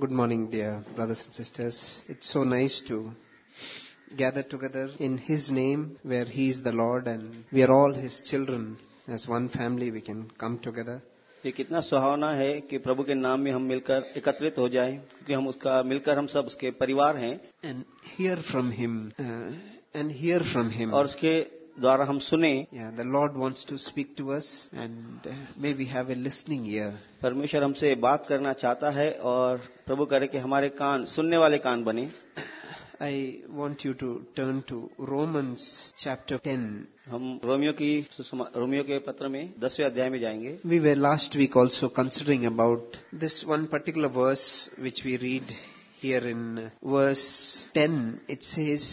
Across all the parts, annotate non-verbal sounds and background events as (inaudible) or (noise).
Good morning, dear brothers and sisters. It's so nice to gather together in His name where He is the Lord and we are all His children. As one family, we can come together. ये कितना सुहावना है कि प्रभु के नाम में हम मिलकर एकत्रित हो जाएं क्योंकि हम उसका मिलकर हम सब उसके परिवार हैं and hear from him uh, and hear from him और उसके द्वारा हम सुने lord wants to speak to us and uh, may we have a listening ear परमेश्वर हमसे बात करना चाहता है और प्रभु करे कि हमारे कान सुनने वाले कान बने i want you to turn to romans chapter 10 हम रोमियो की रोमियो के पत्र में दसवें अध्याय में जाएँगे we were last week also considering about this one particular verse which we read here in uh, verse 10 it says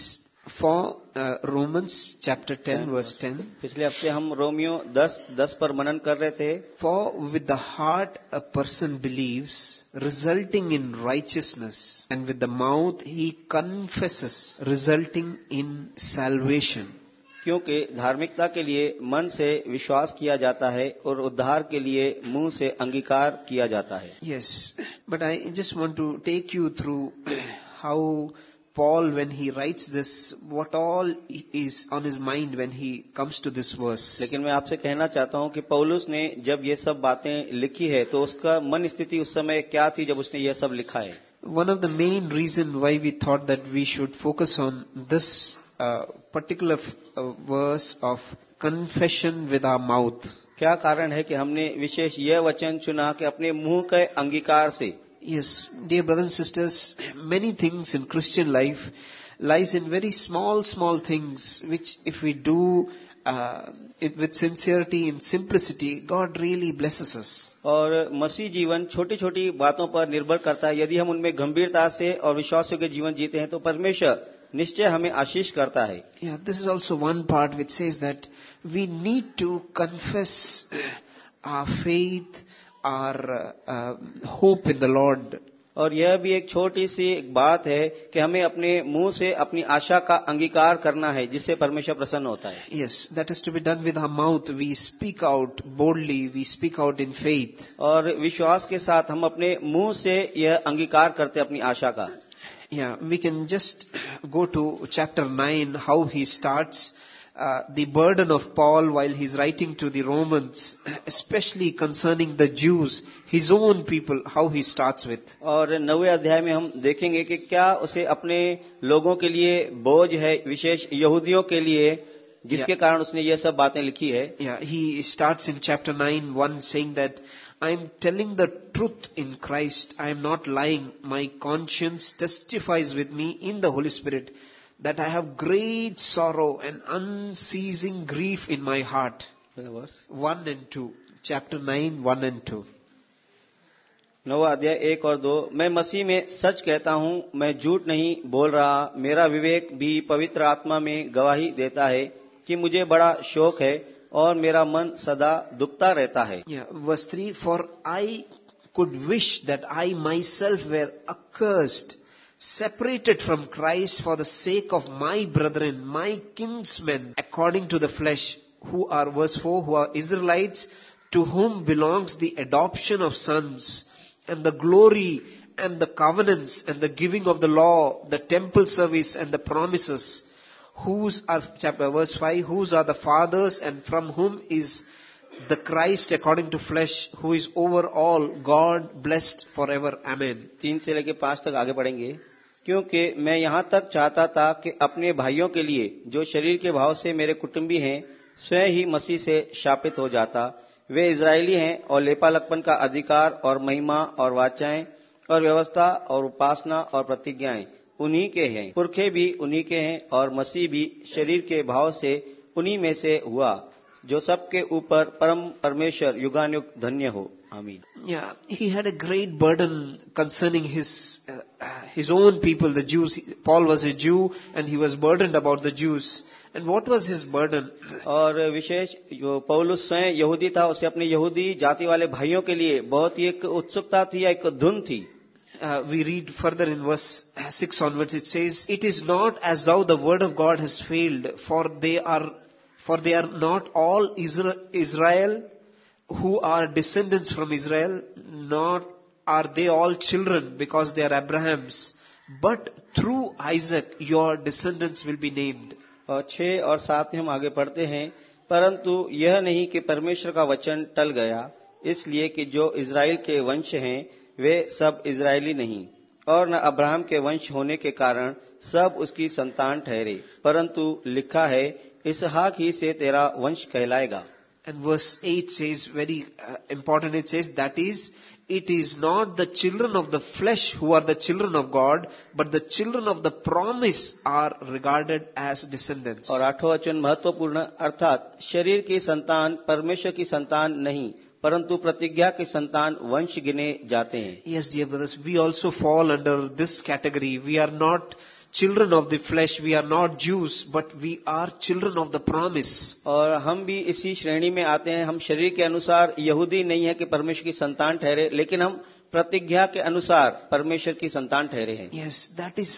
for Romans chapter ten verse ten पिछले हफ़्ते हम रोमियो दस दस पर मनन कर रहे थे। For with the heart a person believe resulting in righteousness and with the mouth he confess resulting in salvation क्योंकि धार्मिकता के लिए मन से विश्वास किया जाता है और उद्धार के लिए मुँह से अंगीकार किया जाता है। Yes but I just want to take you through how Paul, when he writes this, what all is on his mind when he comes to this verse. लेकिन मैं आपसे कहना चाहता हूँ कि पौलुस ने जब ये सब बातें लिखी है तो उसका मन स्थिति उस समय क्या थी जब उसने ये सब लिखा है One of the main reason why we thought that we should focus on this uh, particular uh, verse of confession with our mouth. क्या कारण है कि हमने विशेष यह वचन चुना कि अपने मुँह के अंगीकार से Yes, dear brothers and sisters, many things in Christian life lies in very small, small things which if we do uh, it with sincerity and simplicity, God really blesses us. और मसीह जीवन छोटी छोटी बातों पर निर्भर करता है यदि हम उनमें गंभीरता से और विश्वास के जीवन जीते हैं तो परमेश्वर निश्चय हमें आशीष करता है Yeah, this is also one part which says that we need to confess our faith, our uh, hope in the lord. और यह भी एक छोटी सी एक बात है कि हमें अपने मुँह से अपनी आशा का अंगीकार करना है जिससे परमेश्वर प्रसन्न होता है। Yes that is to be done with our mouth we speak out boldly we speak out in faith और विश्वास के साथ हम अपने मुँह से यह अंगीकार करते अपनी आशा का। We can just go to chapter nine how he start uh, the burden of Paul while he's writing to the Romans, especially concerning the Jews, his own people, how he starts with. और नवे अध्याय में हम देखेंगे कि क्या उसे अपने लोगों के लिए बोझ है विशेष यहूदियों के लिए जिसके Yeah. कारण उसने यह सब बातें लिखी है Yeah, he starts in chapter 9, 1 saying that I'm telling the truth in Christ. I am not lying. My conscience testifies with me in the Holy Spirit that I have great sorrow and unceasing grief in my heart. One and two. Chapter nine, one and two. अध्याय एक और दो मैं मसीह में सच कहता हूँ मैं झूठ नहीं बोल रहा मेरा विवेक भी पवित्र आत्मा में गवाही देता है कि मुझे बड़ा शोक है और मेरा मन सदा दुखता रहता है वस्त्री for I could wish that I myself were accursed separated from Christ for the sake of my brethren, my kinsmen, according to the flesh, who are, verse 4, who are Israelites, to whom belongs the adoption of sons, and the glory, and the covenants, and the giving of the law, the temple service, and the promises. Whose are chapter verse 5 whose are the fathers and from whom is the Christ according to flesh, who is over all, God blessed forever. Amen. तीन से लेके पाँच तक आगे बढ़ेंगे क्योंकि मैं यहाँ तक चाहता था कि अपने भाइयों के लिए, जो शरीर के भाव से मेरे कुटुंबी हैं, स्वयं ही मसीह से शापित हो जाता। वे इसराइली हैं और लेपालकपन का अधिकार और महिमा और वाचाएँ और व्यवस्था और उपासना और प्रतिज्ञाएँ उन्हीं के हैं। पुरखे भी उन्हीं के हैं और मसीह भी शरीर के भाव से उन्हीं में से हुआ। जो सबके ऊपर परम परमेश्वर युगानुग धन्य हो आमीन a great burden concerning his uh, uh, his own people the Jews Paul was a Jew and he was burdened about the Jews and what was his burden और विशेष जो पौलुस स्वयं यहूदी था उसे अपने यहूदी जाति वाले भाइयों के लिए बहुत ही एक उत्सुकता थी या एक धुन थी uh, we read further in verse 6 onwards it says it is not as though the word of god has failed for they are for they are not all israel who are descendants from israel not are they all children because they are Abraham's, but through Isaac your descendants will be named. और छह और सात में हम आगे पढ़ते हैं परंतु यह नहीं कि परमेश्वर का वचन टल गया इसलिए कि जो इज़राइल के वंश हैं वे सब इज़राइली नहीं और न अब्राहम के वंश होने के कारण सब उसकी संतान ठहरे परंतु लिखा है इस हाक ही से तेरा वंश कहलाएगा। And verse eight is very important it is that is it is not the children of the flesh who are the children of God but the children of the promise are regarded as descendant और आठों वचन महत्वपूर्ण अर्थात शरीर की संतान परमेश्वर की संतान नहीं परंतु प्रतिज्ञा के संतान वंश गिने जाते हैं। Yes dear brothers we also fall under this category we are not children of the flesh, we are not Jews, but we are children of the promise. और हम भी इसी श्रेणी में आते हैं हम शरीर के अनुसार यहूदी नहीं है कि परमेश्वर की संतान ठहरे लेकिन हम प्रतिज्ञा के अनुसार परमेश्वर की संतान ठहरे हैं Yes, that is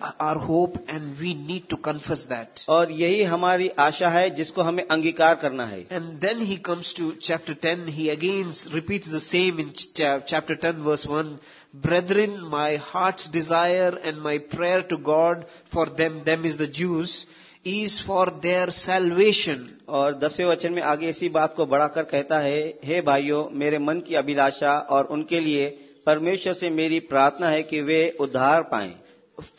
our hope and we need to confess that. और यही हमारी आशा है जिसको हमें अंगीकार करना है And then he comes to chapter 10, he again repeats the same in ch- chapter 10 verse 1. Brethren, my heart's desire and my prayer to God for them, them is the Jews, is for their salvation. और दसवें वचन में आगे इसी बात को बढ़ाकर कहता है हे भाइयों मेरे मन की अभिलाषा और उनके लिए परमेश्वर से मेरी प्रार्थना है कि वे उद्धार पाएँ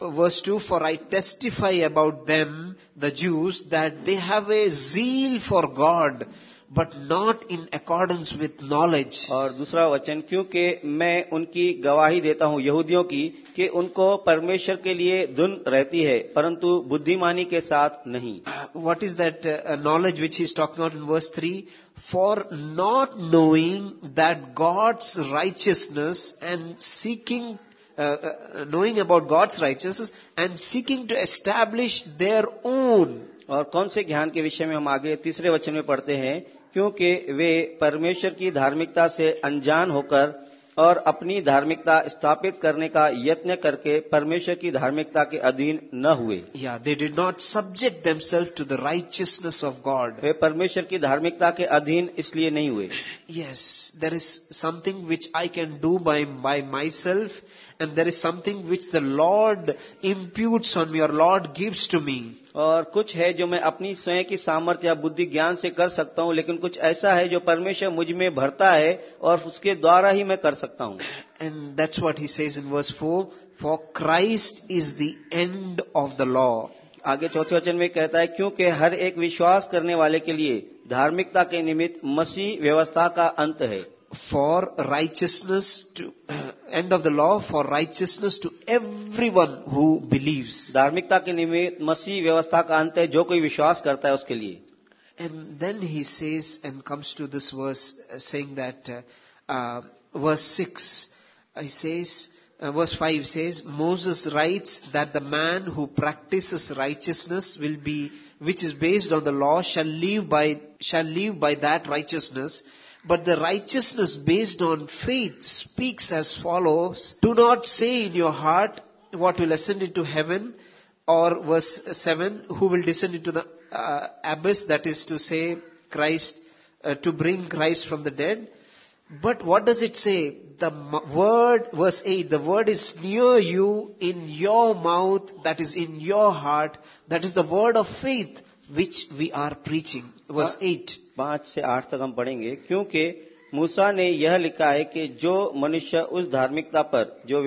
Verse 2, for I testify about them, the Jews, that they have a zeal for God, but not in accordance with knowledge. और दूसरा वचन क्योंकि मैं उनकी गवाही देता हूँ यहूदियों की कि उनको परमेश्वर के लिए धुन रहती है परंतु बुद्धिमानी के साथ नहीं Uh, what is that uh, knowledge which he is talking about in verse 3? For not knowing that God's righteousness and seeking, uh, about God's righteous and seeking to to their own और कौन से ज्ञान के विषय में हम आगे तीसरे वचन में पढ़ते हैं? क्योंकि वे परमेश्वर की धार्मिकता से अनजान होकर और अपनी धार्मिकता स्थापित करने का यत्न करके परमेश्वर की धार्मिकता के अधीन न हुए। Yeah they did not subject themselves to the righteousness of God वे परमेश्वर की धार्मिकता के अधीन इसलिए नहीं हुए। Yes there is something which I can do by by myself and there is something which the Lord imputes on me or Lord gives to me. और कुछ है जो मैं अपनी स्वयं की सामर्थ्य या बुद्धि ज्ञान से कर सकता हूँ लेकिन कुछ ऐसा है जो परमेश्वर मुझमें भरता है और उसके द्वारा ही मैं कर सकता हूँ And that's what he says in verse 4 For Christ is the end of the law. आगे चौथे वचन में कहता है क्योंकि हर एक विश्वास करने वाले के लिए धार्मिकता के निमित्त मसीह व्यवस्था का अंत है For righteousness to, end of the law, for righteousness to everyone who believes. धार्मिकता के निमित्त मसीह व्यवस्था का अंत है जो कोई विश्वास करता है उसके लिए And then he says and comes to this verse uh, saying that, uh, uh, verse 6, uh, he says, uh, verse 5 says, Moses writes that the man who practices righteousness will be, which is based on the law, shall live by, shall live by that righteousness. but the righteousness based on faith speaks as follows, do not say in your heart what will ascend into heaven, or verse 7, who will descend into the uh, abyss, that is to say, Christ, uh, to bring Christ from the dead. But what does it say? The word, verse 8, the word is near you in your mouth, that is in your heart, that is the word of faith which we are preaching. Verse 8. पाँच से आठ तक हम पढ़ेंगे, क्योंकि मूसा ने यह लिखा है कि जो मनुष्य उस धार्मिकता पर, जो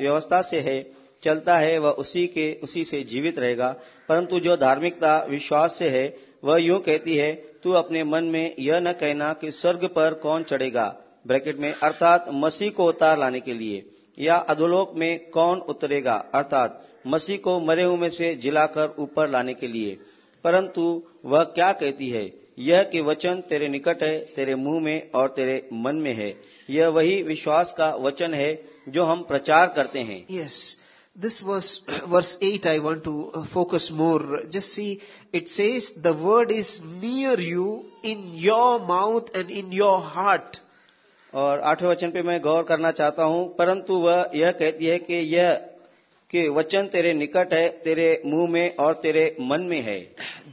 व्यवस्था से है, चलता है, वह उसी के, उसी से जीवित रहेगा। परंतु जो धार्मिकता, विश्वास से है, वह यूँ कहती है, तू अपने मन में यह न कहना कि स्वर्ग पर कौन चढ़ेगा? ब्रैकेट में, अर्थात मसीह को उतार लाने के लिए, या अधोलोक में कौन उतरेगा? अर्थात, मसीह को मरे हुए से जिलाकर ऊपर लाने के लिए। परंतु वह क्या कहती है? यह कि वचन तेरे निकट है तेरे मुँह में और तेरे मन में है यह वही विश्वास का वचन है जो हम प्रचार करते हैं Yes. This verse, verse 8, I want to uh, focus more. Just see, it says the word is near you in your mouth and in your heart. और आठवें वचन पे मैं गौर करना चाहता हूँ परंतु वह यह कहती है कि यह कि वचन तेरे निकट है तेरे मुँह में और तेरे मन में है।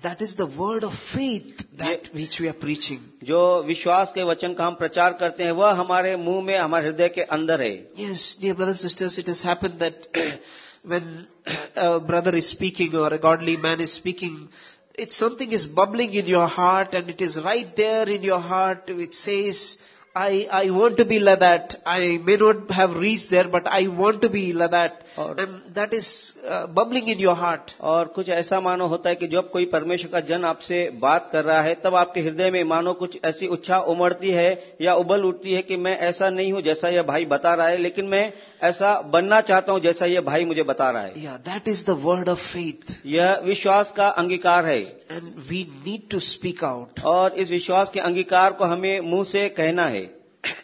That is the word of faith that which we are preaching जो विश्वास के वचन का हम प्रचार करते हैं वह हमारे मुँह में हमारे हृदय के अंदर है। Yes dear brother sisters it is happen that when brother is speaking और a godly man is speaking it something is bubbling in your heart and it is right there in your heart which says I, I want to be like that. I may not have reached there, but I want to be like that. And that is uh, bubbling in your heart. और कुछ ऐसा मानो होता है कि जब कोई परमेश्वर का जन आपसे बात कर रहा है तब आपके हृदय में मानो कुछ ऐसी उच्छा उमड़ती है या उबल उठती है कि मैं ऐसा नहीं हूँ जैसा यह भाई बता रहा है लेकिन मैं ऐसा बनना चाहता हूं जैसा यह भाई मुझे बता रहा है Yeah, that is the word of faith. यह विश्वास का अंगीकार है And we need to speak out. और इस विश्वास के अंगीकार को हमें मुंह से कहना है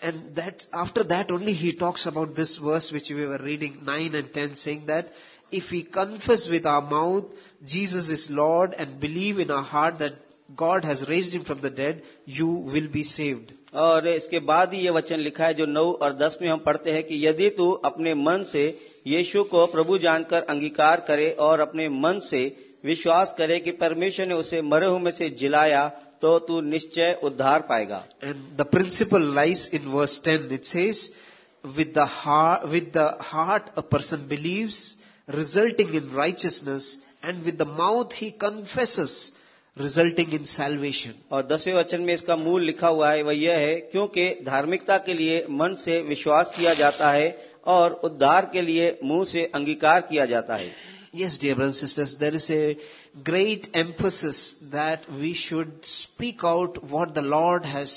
And that after that only he talks about this verse which we were reading 9 and 10 saying that if we confess with our mouth Jesus is Lord and believe in our heart that God has raised him from the dead, you will be saved. और इसके बाद ही ये वचन लिखा है जो नौ और दस में हम पढ़ते हैं कि यदि तू अपने मन से यीशु को प्रभु जानकर अंगीकार करे और अपने मन से विश्वास करे कि परमेश्वर ने उसे मरे हुए से जिलाया तो तू निश्चय उद्धार पाएगा। And the principle lies in verse ten it says with the heart a person believe resulting in righteousness and with the mouth he confess resulting in salvation. और दसवें वचन में इसका मूल लिखा हुआ है वह यह है क्योंकि धार्मिकता के लिए मन से विश्वास किया जाता है और उद्धार के लिए मुँह से अंगीकार किया जाता है Yes, dear brothers and sisters, there is a great emphasis that we should speak out what the Lord has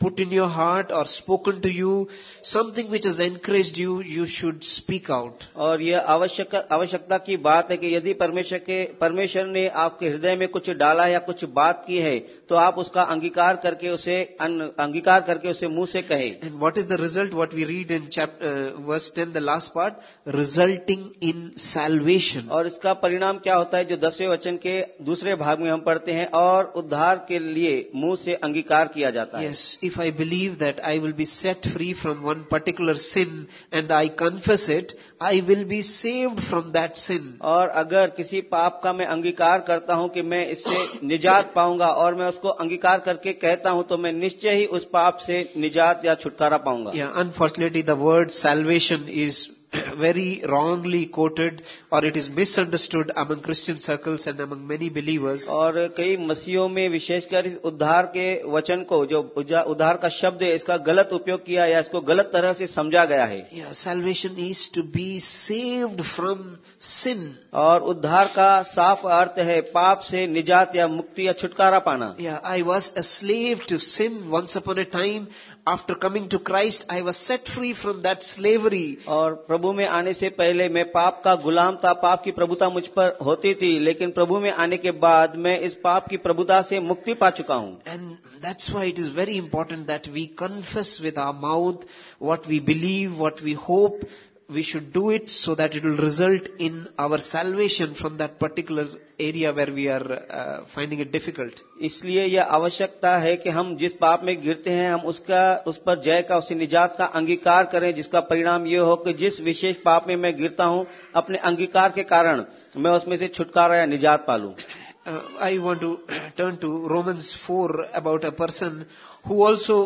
put in your heart or spoken to you, something which has encouraged you, you should speak out. और यह आवश्यक आवश्यकता की बात है कि यदि परमेश्वर के परमेश्वर ने आपके हृदय में कुछ डाला या कुछ बात की है तो आप उसका अंगीकार करके उसे अंगीकार करके उसे मुँह से कहें And what is the result? What we read in chapter, uh, verse 10, the last part, resulting in salvation. और इसका परिणाम क्या होता है जो दसवें वचन के दूसरे भाग में हम पढ़ते हैं और उद्धार के लिए मुँह से अंगीकार किया जाता है Yes, if I believe that I will be set free from one particular sin and I confess it, I will be saved from that sin. और अगर किसी पाप का मैं अंगीकार करता हूँ कि मैं इससे निजात पाऊँगा और मैं उसको अंगीकार करके कहता हूँ तो मैं निश्चय ही उस पाप से निजात या छुटकारा पाऊँगा Yeah, unfortunately the word salvation is very wrongly quoted or it is misunderstood among Christian circles and among many believers. और कई मसीहों में विशेषकर इस उद्धार के वचन को जो उजा- उद्धार का शब्द है इसका गलत उपयोग किया या इसको गलत तरह से समझा गया है Yeah, salvation is to be saved from sin. और उद्धार का साफ़ अर्थ है पाप से निजात या मुक्ति या छुटकारा पाना Yeah, I was a slave to sin once upon a time. After coming to Christ, I was set free from that slavery. और प्रभु में आने से पहले मैं पाप का गुलाम था पाप की प्रभुता मुझ पर होती थी लेकिन प्रभु में आने के बाद मैं इस पाप की प्रभुता से मुक्ति पा चुका हूँ And that's why it is very important that we confess with our mouth what we believe, what we hope. We should do it so that it will result in our salvation from that particular area where we are uh, finding it difficult. इसलिए यह आवश्यकता है कि हम जिस पाप में गिरते हैं हम उसका उस पर जय का उसी निजात का अंगीकार करें जिसका परिणाम यह हो कि जिस विशेष पाप में मैं गिरता हूँ अपने अंगीकार के कारण मैं उसमें से छुटकारा या निजात पालूं Uh, I want to turn to Romans 4 about a person who also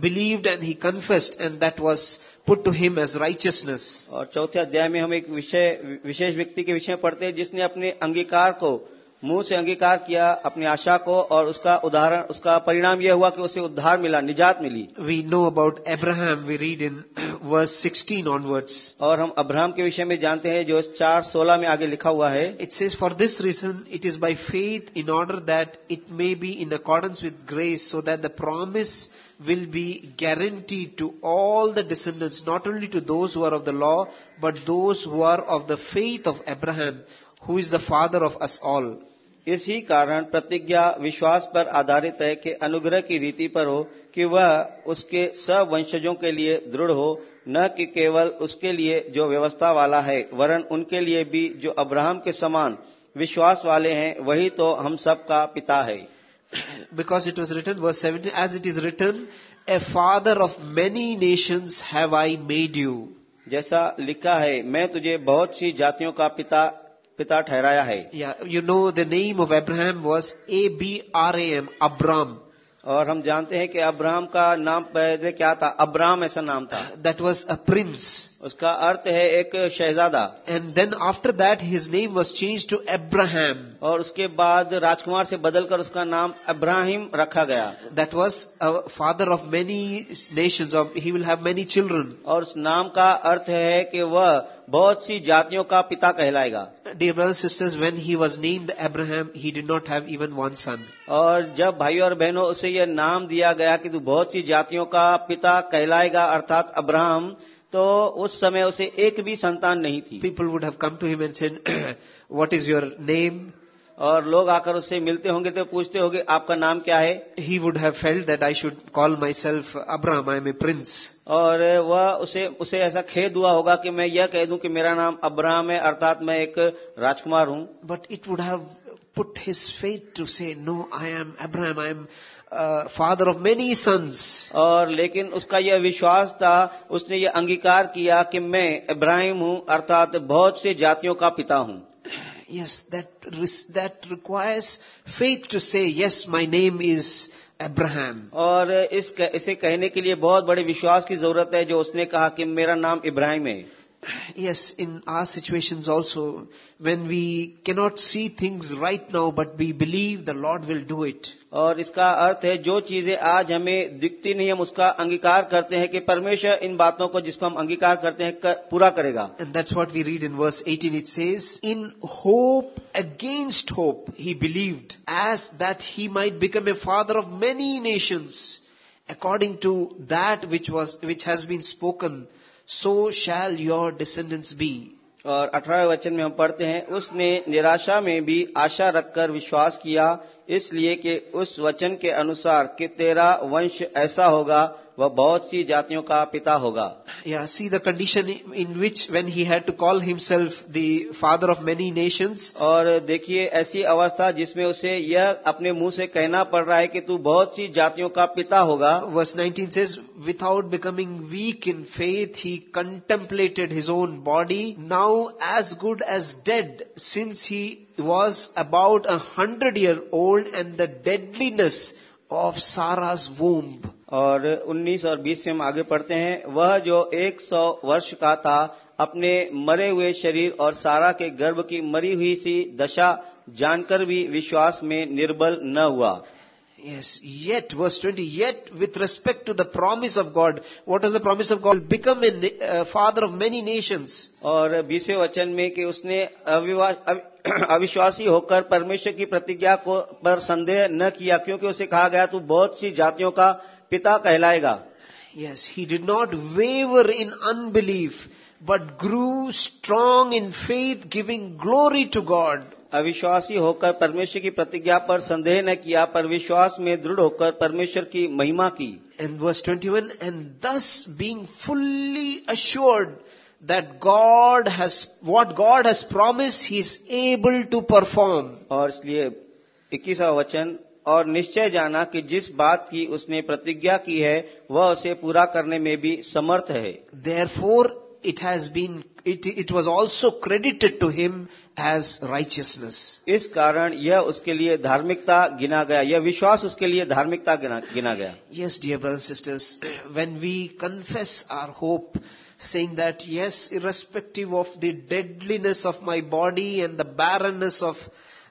believed and he confessed and that was put to him as righteousness. और चौथे अध्याय में हम एक विषय, विशेष व्यक्ति के विषय पढ़ते हैं, जिसने अपने अंगीकार को मुँह से अंगीकार किया अपनी आशा को और उसका उदाहरण उसका परिणाम यह हुआ कि उसे उद्धार मिला निजात मिली। We know about Abraham we read in verse 16 onwards और हम अब्राहम के विषय में जानते हैं जो चार सोलह में आगे लिखा हुआ है। It is for this reason it is by faith in order that it may be in accordance with grace so that the promise will be guaranteed to all the descendants not only to those who are of the law but those who are of the faith of abraham who is the father of us all. इसी कारण प्रतिज्ञा विश्वास पर आधारित है कि अनुग्रह की रीति पर हो कि वह उसके सब वंशजों के लिए दृढ़ हो न कि केवल उसके लिए जो व्यवस्था वाला है वरन उनके लिए भी जो अब्राहम के समान विश्वास वाले हैं वही तो हम सब का पिता है because it was written 17, as it is written, a father of many nations have I made you. जैसा लिखा है मैं तुझे बहुत सी जातियों का पिता पिता ठहराया है। You know the name of Abraham was A B R M Abram और हम जानते हैं कि अब्राहम का नाम पहले क्या था? अब्राहम ऐसा नाम था। दैट वॉज़ अ प्रिंस उसका अर्थ है एक शहजादा। And then after that his name was change to Abraham और उसके बाद राजकुमार से बदलकर उसका नाम अब्राहिम रखा गया। That was a father of many nation of he will have many children और उस नाम का अर्थ है कि वह बहुत सी जातियों का पिता कहलाएगा। Dear brothers and sisters, when he was named Abraham, he did not have even one son. और जब भाइयों और बहनों उसे यह नाम दिया गया कि तू बहुत सी जातियों का पिता कहलाएगा अर्थात अब्राहम तो उस समय उसे एक भी संतान नहीं थी People would have come to him and said, What is your name? और लोग आकर उससे मिलते होंगे तो पूछते होंगे आपका नाम क्या है He would have felt that I should call myself Abraham, I am a prince. और वह उसे उसे ऐसा खेद हुआ होगा कि मैं यह कह दूँ कि मेरा नाम अब्राहम है अर्थात मैं एक राजकुमार हूँ but it would put his faith to say, No, I am Abraham, I am uh, father of many sons. और लेकिन उसका यह विश्वास था उसने यह अंगीकार किया कि मैं इब्राहिम हूँ अर्थात बहुत से जातियों का पिता हूँ Yes, that, res- that requires faith to say, Yes, my name is Abraham. और इस इसे कहने के लिए बहुत बड़े विश्वास की जरूरत है जो उसने कहा कि मेरा नाम इब्राहिम है Yes, in our situations also, when we cannot see things right now, but we believe the Lord will do it. और इसका अर्थ है जो चीज़ें आज हमें दिखती नहीं हम उसका अंगीकार करते हैं कि परमेश्वर इन बातों को जिसको हम अंगीकार करते हैं कर, पूरा करेगा And that's what we read in verse 18. It says, In hope against hope, he believed, as that he might become a father of many nations, according to that which was, which has been spoken, so shall your descendants be. और अठारह वचन में हम पढ़ते हैं, उसने निराशा में भी आशा रखकर विश्वास किया, इसलिए कि उस वचन के अनुसार कि तेरा वंश ऐसा होगा वह बहुत सी जातियों का पिता होगा। Yeah see the condition in which when he had to call himself the father of many nations और देखिए ऐसी अवस्था जिसमें उसे यह अपने मुँह से कहना पड़ रहा है कि तू बहुत सी जातियों का पिता होगा। Verse 19 says without becoming weak in faith he contemplated his own body now as good as dead since he was about a hundred year old and the deadliness of Sarah's womb और 19 और 20 से हम आगे पढ़ते हैं वह जो 100 वर्ष का था अपने मरे हुए शरीर और सारा के गर्भ की मरी हुई सी दशा जानकर भी विश्वास में निर्बल न हुआ Yes, yet, verse 20, yet with respect to the promise of God, what is the promise of God? Become a uh, father of many nations. और बीसवें वचन में कि उसने (clears throat) अविश्वासी होकर परमेश्वर की प्रतिज्ञा को पर संदेह न किया क्योंकि उसे कहा गया तू बहुत सी जातियों का पिता कहलाएगा। Yes he did not waver in unbelief but grew strong in faith giving glory to God अविश्वासी होकर परमेश्वर की प्रतिज्ञा पर संदेह ने किया पर विश्वास में दृढ़ होकर परमेश्वर की महिमा की। And verse twenty one and thus being fully assured that God has what God has promise he is able to perform और इसलिए इक्कीसवा वचन और निश्चय जाना कि जिस बात की उसने प्रतिज्ञा की है वह उसे पूरा करने में भी समर्थ है। Therefore it has been it was also credited to him as righteousness इस कारण यह उसके लिए धार्मिकता गिना गया यह विश्वास उसके लिए धार्मिकता गिना गया। Yes dear brother sisters when we confess our hope saying that yes irrespective of the deadliness of my body and the barrenness of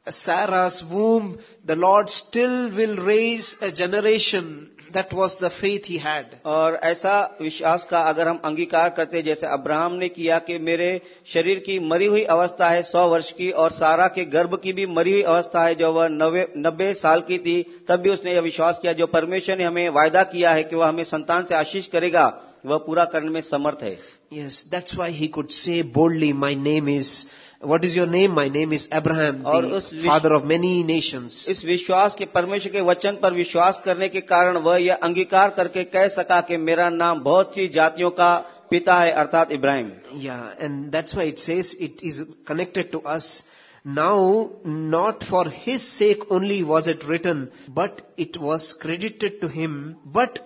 Sarah's womb, the Lord still will raise a generation. That was the faith he had. और ऐसा विश्वास का अगर हम अंगीकार करते जैसे Abraham ने किया कि मेरे शरीर की मरी हुई अवस्था है सौ वर्ष की और सारा के गर्भ की भी मरी हुई अवस्था है जो वह नब्बे साल की थी तब भी उसने यह विश्वास किया जो परमेश्वर ने हमें वायदा किया है कि वह हमें संतान से आशीष करेगा वह पूरा करने में समर्थ है Yes, that's why he could say boldly, my name is, what is your name? My name is Abraham, the father of many nations. इस विश्वास के परमेश्वर के वचन पर विश्वास करने के कारण वह यह अंगीकार करके कह सका कि मेरा नाम बहुत सी जातियों का पिता है अर्थात Ibrahim Yeah, and that's why it says it is connected to us. Now, not for his sake only was it written, but it was credited to him. But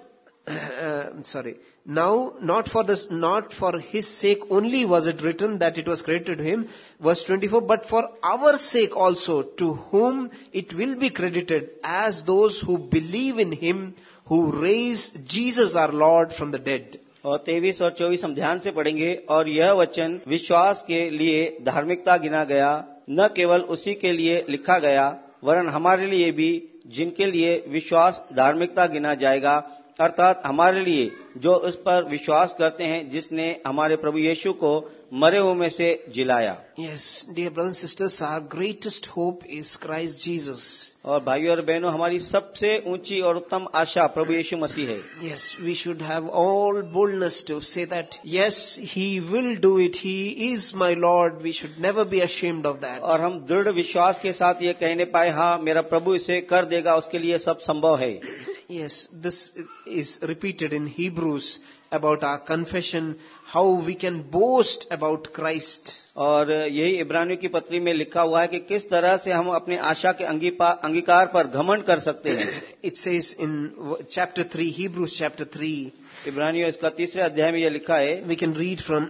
uh, sorry. Now, not for this, not for his sake only was it written that it was credited to him, verse 24, but for our sake also, to whom it will be credited as those who believe in him who raised Jesus our Lord from the dead. और तेईस और चौबीस हम ध्यान से पढ़ेंगे और यह वचन विश्वास के लिए धार्मिकता गिना गया न केवल उसी के लिए लिखा गया वरन हमारे लिए भी जिनके लिए विश्वास धार्मिकता गिना जाएगा अर्थात हमारे लिए जो उस पर विश्वास करते हैं जिसने हमारे प्रभु यीशु को मरे हुए में से जिलाया। Yes dear brother sisters our greatest hope is Christ Jesus और भाइयों और बहनों हमारी सबसे ऊँची और उत्तम आशा प्रभु यीशु मसीह है। Yes we should have all boldness to say that yes he will do it he is my Lord we should never be ashamed of that और हम दृढ़ विश्वास के साथ ये कहने पाए हाँ मेरा प्रभु इसे कर देगा उसके लिए सब संभव है। Yes, this is repeated in Hebrews about our confession, how we can boast about Christ. और यही इब्रानियों की पत्री में लिखा हुआ है कि किस तरह से हम अपने आशा के अंगीकार पर घमंड कर सकते हैं It says in w- chapter 3, Hebrews chapter 3, इब्रानियों इसका तीसरे अध्याय में यह लिखा है we can read from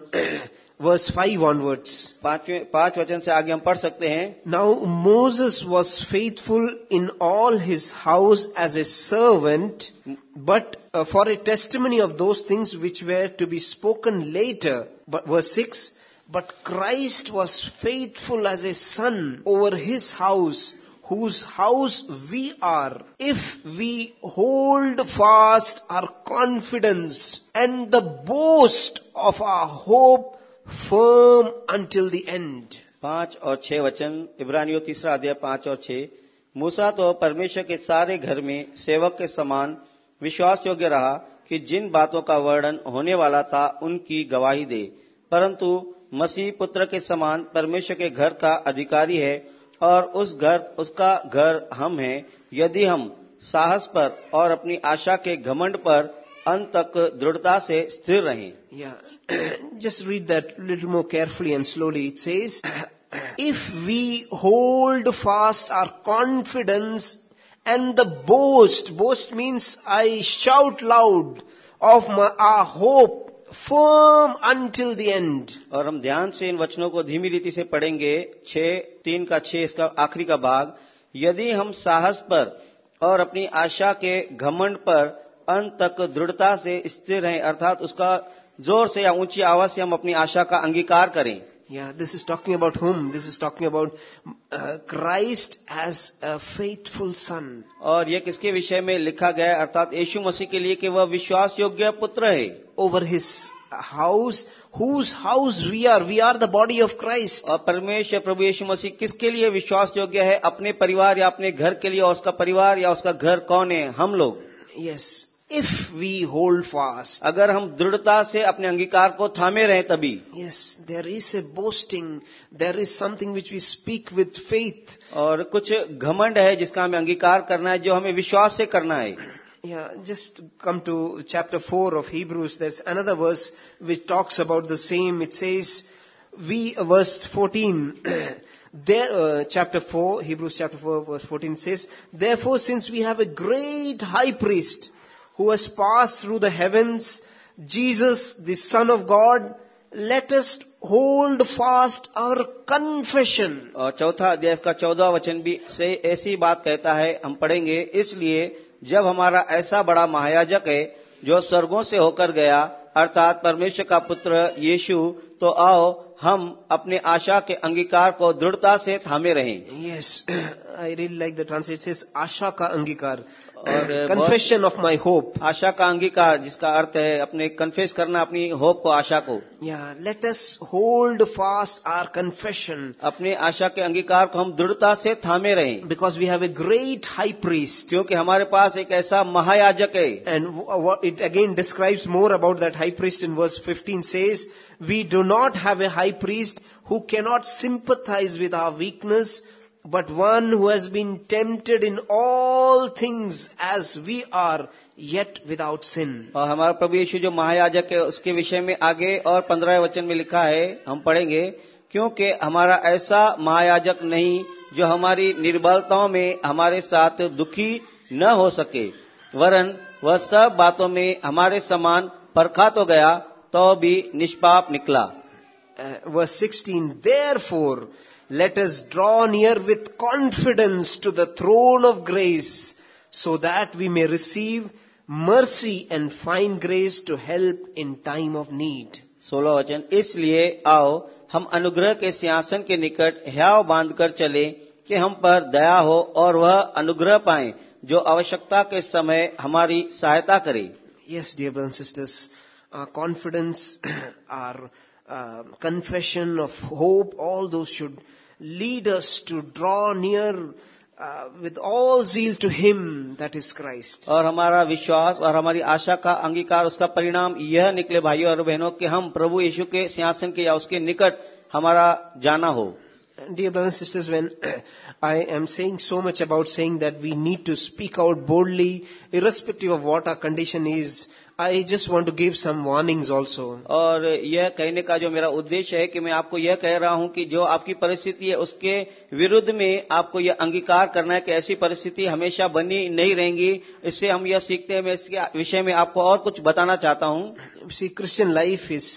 verse 5 onwards. पांचवें पांच वचन से आगे हम पढ़ सकते हैं Now Moses was faithful in all his house as a servant, but uh, for a testimony of those things which were to be spoken later. But verse 6, but Christ was faithful as a son over his house, whose house we are, if we hold fast our confidence and the boast of our hope firm until the end. पाँच और छह वचन, इब्रानियों तीसरा अध्याय पाँच और छह। मूसा तो परमेश्वर के सारे घर में सेवक के समान विश्वास योग्य रहा कि जिन बातों का वर्णन होने वाला था, उनकी गवाही दे। परंतु मसीह पुत्र के समान परमेश्वर के घर का अधिकारी है और उस घर, उसका घर हम हैं। यदि हम साहस पर और अपनी आशा के घमंड पर अंत तक दृढ़ता से स्थिर रहें। Just read that little more carefully and slowly it says if we hold fast our confidence and the boast boast means I shout loud of our hope firm until the end और हम ध्यान से इन वचनों को धीमी रीति से पढ़ेंगे। छह तीन का छह इसका आखिरी का भाग। यदि हम साहस पर और अपनी आशा के घमंड पर अंत तक दृढ़ता से स्थिर हैं अर्थात उसका ज़ोर से या ऊँची आवाज़ से हम अपनी आशा का अंगीकार करें Yeah, this is talking about whom? This is talking about uh, Christ as a faithful son. और ये किसके विषय में लिखा गया है अर्थात यीशु मसीह के लिए कि वह विश्वास योग्य पुत्र है over his house, whose house we are. We are the body of Christ. और परमेश्वर प्रभु यीशु मसीह किसके लिए विश्वास योग्य है अपने परिवार या अपने घर के लिए और उसका परिवार या उसका घर कौन है हम लोग Yes. If we hold fast. अगर हम दृढ़ता से अपने अंगीकार को थामे रहें तभी Yes, there is a boasting. There is something which we speak with faith. और कुछ घमंड है जिसका हमें अंगीकार करना है जो हमें विश्वास से करना है Yeah, just come to chapter 4 of Hebrews. There's another verse which talks about the same. It says, we, uh, verse 14, (clears throat) there, uh, chapter 4, Hebrews chapter 4, verse 14 says, Therefore, since we have a great high priest who has passed through the heavens, Jesus, the Son of God, let us hold fast our confession और चौथा अध्याय का चौदह वचन भी से ऐसी बात कहता है हम पढ़ेंगे इसलिए जब हमारा ऐसा बड़ा महायाजक है जो स्वर्गों से होकर गया अर्थात परमेश्वर का पुत्र यीशु तो आओ हम अपने आशा के अंगीकार को दृढ़ता से थामे रहें। Yes I read like the आशा का अंगीकार। कन्फेशन ऑफ़ माई होप आशा का अंगीकार जिसका अर्थ है अपने कन्फेस करना अपनी होप को आशा को। Yeah let hold fast our confession अपने आशा के अंगीकार को हम दृढ़ता से थामे रहे। Because we have a great high priest क्योंकि हमारे पास एक ऐसा महायाजक है। And it again describes more about that high priest in verse fifteen says we do not have a high priest who cannot sympathise with our weakness but one who has been tempted in all things as we are, yet without sin. और हमारा प्रभु यीशु जो महायाजक है उसके विषय में आगे और पंद्रह वचन में लिखा है हम पढ़ेंगे क्योंकि हमारा ऐसा महायाजक नहीं जो हमारी निर्बलताओं में हमारे साथ दुखी न हो सके वरन वह सब बातों में हमारे समान परखा तो गया तो भी निष्पाप निकला Uh, verse 16, therefore, let us draw near with confidence to the throne of grace, so that we may receive mercy and find grace to help in time of need. सोलह वचन इसलिए आओ हम अनुग्रह के सिंहासन के निकट ह्याव बांधकर चले कि हम पर दया हो और वह अनुग्रह पाएँ जो आवश्यकता के समय हमारी सहायता करे brothers and sisters, our confidence, our uh, confession of hope, all those should lead us to draw near uh, with all zeal to Him, that is Christ. और हमारा विश्वास और हमारी आशा का अंगीकार उसका परिणाम यह निकले भाइयों और बहनों कि हम प्रभु यीशु के सिंहासन के या उसके निकट हमारा जाना हो Dear brothers and sisters, when (clears throat) I am saying so much about saying that we need to speak out boldly, irrespective of what our condition is, I just want to give some warnings also. और यह कहने का जो मेरा उद्देश्य है कि मैं आपको यह कह रहा हूँ कि जो आपकी परिस्थिति है उसके विरुद्ध में आपको यह अंगीकार करना है कि ऐसी परिस्थिति हमेशा बनी नहीं रहेंगी इससे हम यह सीखते हैं मैं इसके विषय में आपको और कुछ बताना चाहता हूँ see Christian life is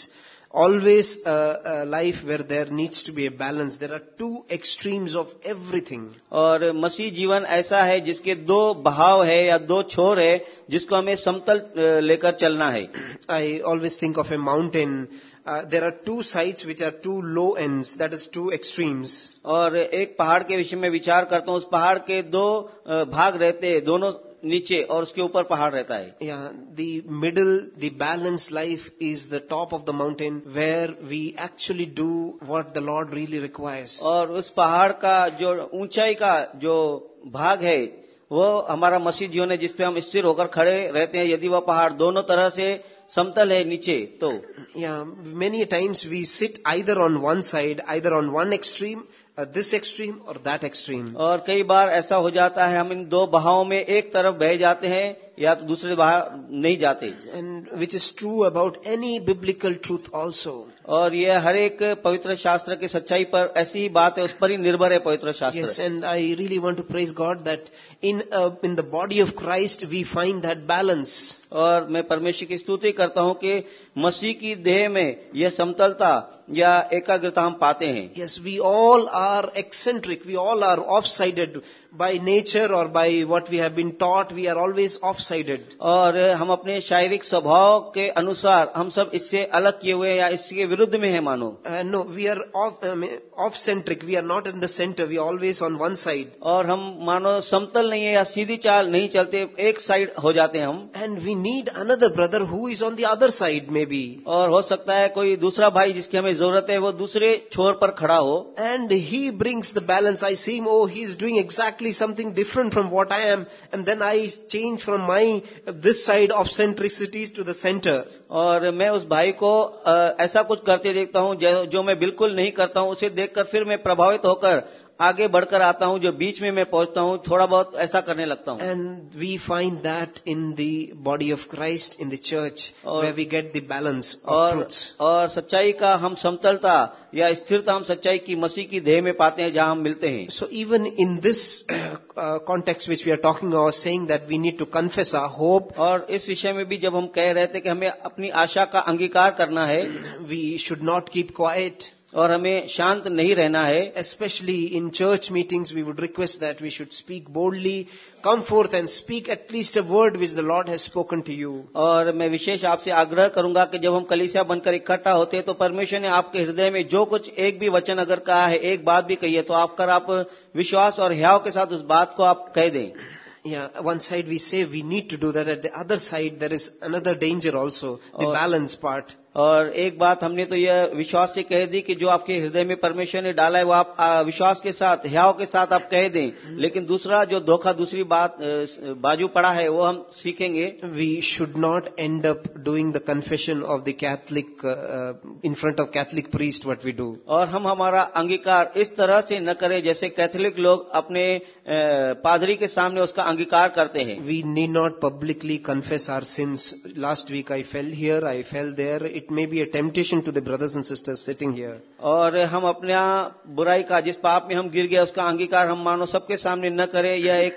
always a, a life where there needs to be a balance. There are two extremes of everything. और मसीह जीवन ऐसा है जिसके दो बहाव है या दो छोर है जिसको हमें समतल अ, लेकर चलना है I always think of a mountain. Uh, there are two sides which are two low ends, that is two extremes. और एक पहाड़ के विषय में विचार करता हूँ उस पहाड़ के दो अ, भाग रहते हैं दोनों नीचे और उसके ऊपर पहाड़ रहता है। यहाँ the middle the balance life is the top of the mountain where we actually do what the Lord really requires और उस पहाड़ का जो ऊंचाई का जो भाग है वो हमारा मसीह जीवन है जिसपे हम स्थिर होकर खड़े रहते हैं यदि वह पहाड़ दोनों तरह से समतल है नीचे तो। Yeah many times we sit either on one side either on one extreme uh, this extreme or that extreme. और कई बार ऐसा हो जाता है हम इन दो बहावों में एक तरफ़ बह जाते हैं या तो दूसरे बहाव नहीं जाते And which is true about any biblical truth also. और यह हर एक पवित्र शास्त्र की सच्चाई पर ऐसी ही बात है उस पर ही निर्भर है पवित्र शास्त्र and I really want to praise God that in uh, in the body of Christ we find that balance. और मैं परमेश्वर की स्तुति करता हूँ कि मसीह की देह में यह समतलता या एकाग्रता हम पाते हैं। Yes we all are eccentric we all are off sided by nature और by what we have been taught we are always off sided और हम अपने शारीरिक स्वभाव के अनुसार हम सब इससे अलग किए हुए या इसके विरुद्ध में है मानो। No we are off centric we are not in the centre we always on one side और हम मानो समतल नहीं है या सीधी चाल नहीं चलते एक साइड हो जाते हैं हम। And we need another brother who is on the other side maybe और हो सकता है कोई दूसरा भाई जिसकी हमें ज़रूरत है वो दूसरे छोर पर खड़ा हो। And he brings the balance I seem oh he is doing exactly something different from what I am and then I change from my this side of centricities to the centre और मैं उस भाई को ऐसा कुछ करते देखता हूँ जो मैं बिल्कुल नहीं करता हूँ उसे देखकर फिर मैं प्रभावित होकर आगे बढ़कर आता हूँ जो बीच में मैं पहुँचता हूँ थोड़ा बहुत ऐसा करने लगता हूँ। And we find that in the body of Christ in the church और वी गेट द बैलेंस और और सच्चाई का हम समतलता या स्थिरता हम सच्चाई की मसीह की देह में पाते हैं जहाँ हम मिलते हैं। So even in this context which we are talking और saying that we need to confess our hope और इस विषय में भी जब हम कह रहे थे कि हमें अपनी आशा का अंगीकार करना है we should not keep quiet और हमें शांत नहीं रहना है specially in church meetings we would request that we should speak boldly come forth and speak at least a word which the Lord has spoken to you और मैं विशेष आपसे आग्रह करूँगा कि जब हम कलिसिया बनकर इकट्ठा होते हैं तो परमेश्वर ने आपके हृदय में जो कुछ एक भी वचन अगर कहा है एक बात भी कही है तो आपका आप विश्वास और हयाव के साथ उस बात को आप कह दें Yeah, one side we say we need to do that. At the other side, there is another danger also—the balance part. और एक बात हमने तो यह विश्वास से कह दी कि जो आपके हृदय में परमेश्वर ने डाला है वो आप विश्वास के साथ ह्याव के साथ आप कह दें। लेकिन दूसरा जो धोखा दूसरी बात बाजू पड़ा है वो हम सीखेंगे। We should not end up doing the confession of the Catholic in front of Catholic priest what we do और हम हमारा अंगीकार इस तरह से न करें जैसे कैथलिक लोग अपने पादरी के सामने उसका अंगीकार करते हैं। We need not publicly confess our sins last week I fail here I fail there it may be a temptation to the brothers and sisters sitting here और हम अपने बुराई का जिस पाप में हम गिर गए उसका अंगीकार हम मानो सबके सामने न करें। यह एक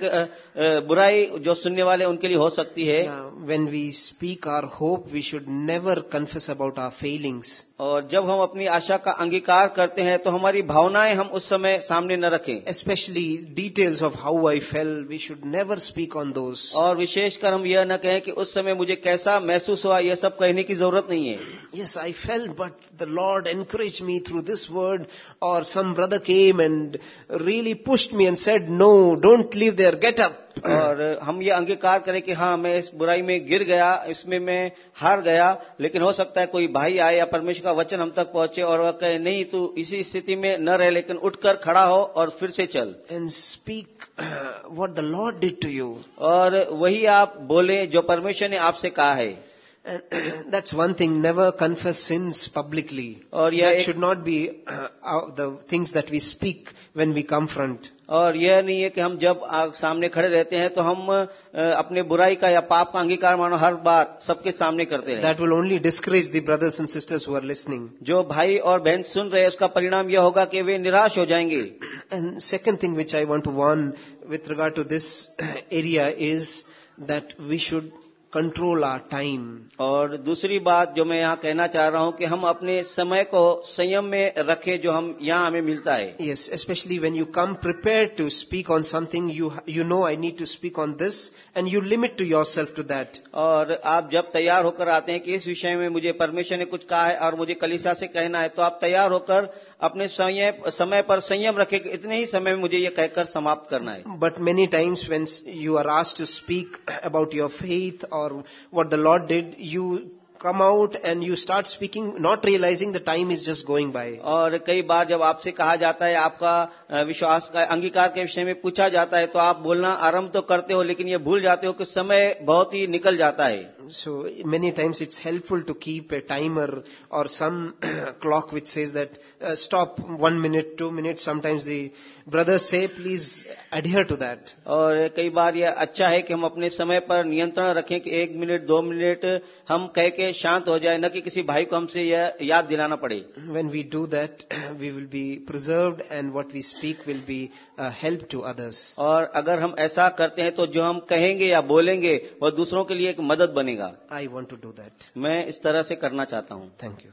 बुराई जो सुनने वाले उनके लिए हो सकती है। When we speak our hope we should never confuse about our feelings और जब हम अपनी आशा का अंगीकार करते हैं तो हमारी भावनाएँ हम उस समय सामने न रखें। Specially details of how I fail we should never speak on those और विशेषकर हम यह न कहें कि उस समय मुझे कैसा महसूस हुआ यह सब कहने की ज़रूरत नहीं है। Yes I fail but the Lord encourage me through this word और some brother came and really pushed me and said no don't leave there get up और हम ये अंगीकार करें कि हाँ मैं इस बुराई में गिर गया इसमें मैं हार गया लेकिन हो सकता है कोई भाई आए या परमेश्वर का वचन हम तक पहुँचे और वह कहे नहीं तू इसी स्थिति में न रहे लेकिन उठकर खड़ा हो और फिर से चल। And speak what the Lord did to you और वही आप बोले जो परमेश्वर ने आपसे कहा है। That's one thing, never confess sins publicly. और यह That should not be uh, uh, the things that we speak when we confront. और यह नहीं है कि हम जब सामने खड़े रहते हैं तो हम अ, अपने बुराई का या पाप का अंगीकार मानो हर बात सबके सामने करते That will only discourage the brothers and sisters who are listening. जो भाई और बहन सुन रहे हैं उसका परिणाम यह होगा कि वे निराश हो जाएँगे And second thing which I want to warn with regard to this area is that we should control our time और दूसरी बात जो मैं यहाँ कहना चाह रहा हूँ कि हम अपने समय को संयम में रखें जो हम यहाँ हमें मिलता है। Yes specially when you come prepare to speak on something you you know I need to speak on this and you limit to yourself to that और आप जब तैयार होकर आते हैं कि इस विषय में मुझे परमिशन ने कुछ कहा है और मुझे कलिशा से कहना है तो आप तैयार होकर अपने समय पर संयम रखे इतने ही समय में मुझे ये कहकर समाप्त करना है। But many times when you are asked to speak about your faith और what the Lord did you come out and you start speaking not realising the time is just going by और कई बार जब आपसे कहा जाता है आपका विश्वास का अंगीकार के विषय में पूछा जाता है तो आप बोलना आरंभ तो करते हो लेकिन ये भूल जाते हो कि समय बहुत ही निकल जाता है। So many times it's helpful to keep a timer or some (clears throat) clock which says that uh, stop one minute, two minutes. Sometimes the brothers say please adhere to that और कई बार यह अच्छा है कि हम अपने समय पर नियंत्रण रखें कि एक मिनट दो मिनट हम कह के शांत हो जाए न कि किसी भाई को हमसे यह याद दिलाना पड़े। When we do that, we will be preserve and what we speak will be help to others और अगर हम ऐसा करते हैं तो जो हम कहेंगे या बोलेंगे वह दूसरों के लिए एक मदद बनेगा। I want to do that मैं इस तरह से करना चाहता हूँ। Thank you.